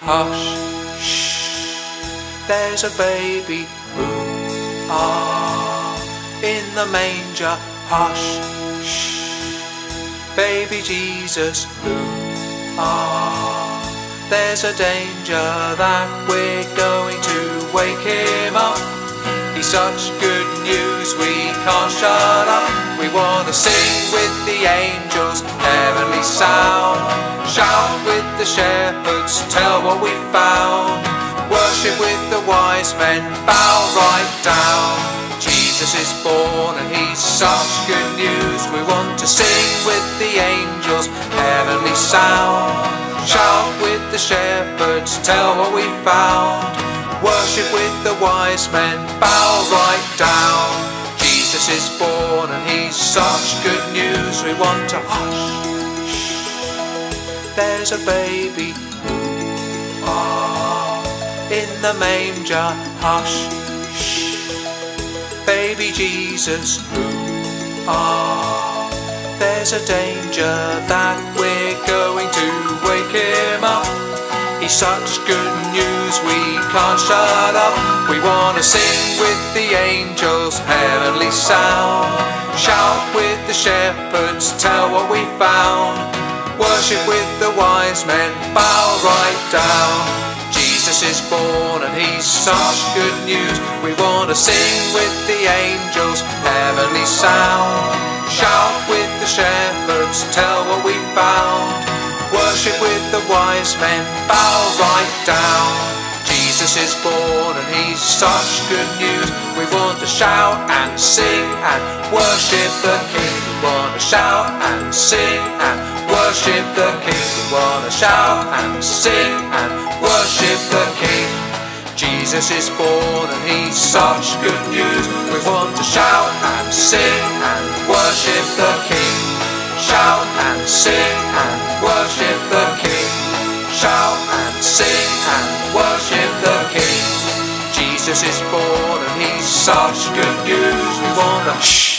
hush, shh. There's a baby, ooh, ah, in the manger, hush, shh. Baby Jesus, ooh, ah. There's a danger that we're going to wake him up. He's such good news, we can't shut up. We wanna sing with the angels, heavenly sound. Shout with the tell what we found. Worship with the wise men, bow right down. Jesus is born and he's such good news. We want to sing with the angels, heavenly sound. Shout with the shepherds, tell what we found. Worship with the wise men, bow right down. Jesus is born and he's such good news. We want to hush there's a baby in the manger. Hush, shh, baby Jesus. Ah, there's a danger that we're going to wake him up. He's such good news, we can't shut up. We wanna sing with the angels, heavenly sound. Shout with the shepherds, tell what we found. Worship with the wise men, bow right down. Jesus is born and he's such good news. We want to sing with the angels, heavenly sound. Shout with the shepherds, tell what we found. Worship with the wise men, bow right down. Jesus is born and he's such good news. We want to shout and sing and worship the King. To shout and sing and worship the King. We wanna shout and sing and worship the King. Jesus is born and he's such good news. We want to shout and sing and worship the King. Shout and sing and worship the King. Shout and sing and worship the King. Jesus is born and he's such good news. We want to shh.